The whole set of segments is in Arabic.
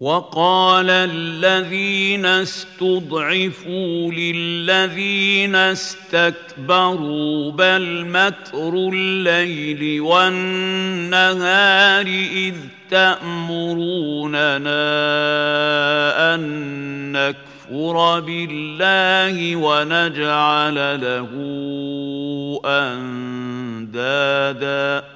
وقال الذين استضعفوا للذين استكبروا بل مكر الليل والنهار إذ تأمروننا أن نكفر بالله ونجعل له أندادا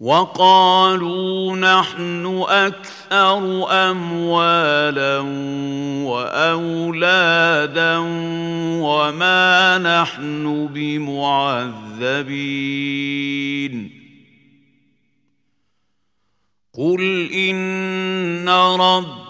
وقالوا نحن أكثر أموالا وأولادا وما نحن بمعذبين. قل إن رب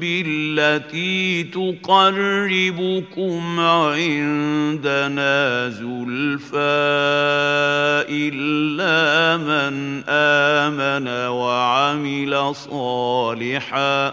بالتي تقربكم عندنا زلفى إلا من آمن وعمل صالحا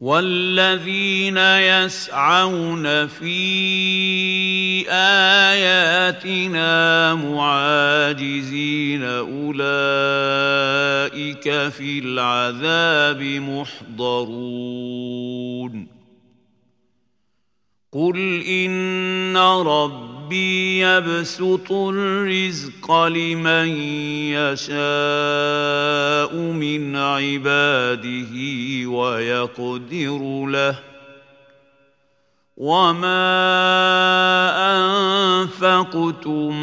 والذين يسعون في اياتنا معاجزين اولئك في العذاب محضرون قل ان ربي يبسط الرزق لمن يشاء من عباده ويقدر له. وما انفقتم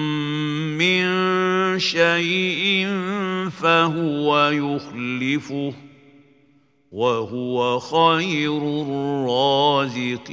من شيء فهو يخلفه وهو خير الرازقين.